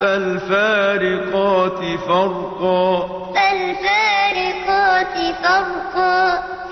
فالفارقات فرقا. فالفارقات فرقا.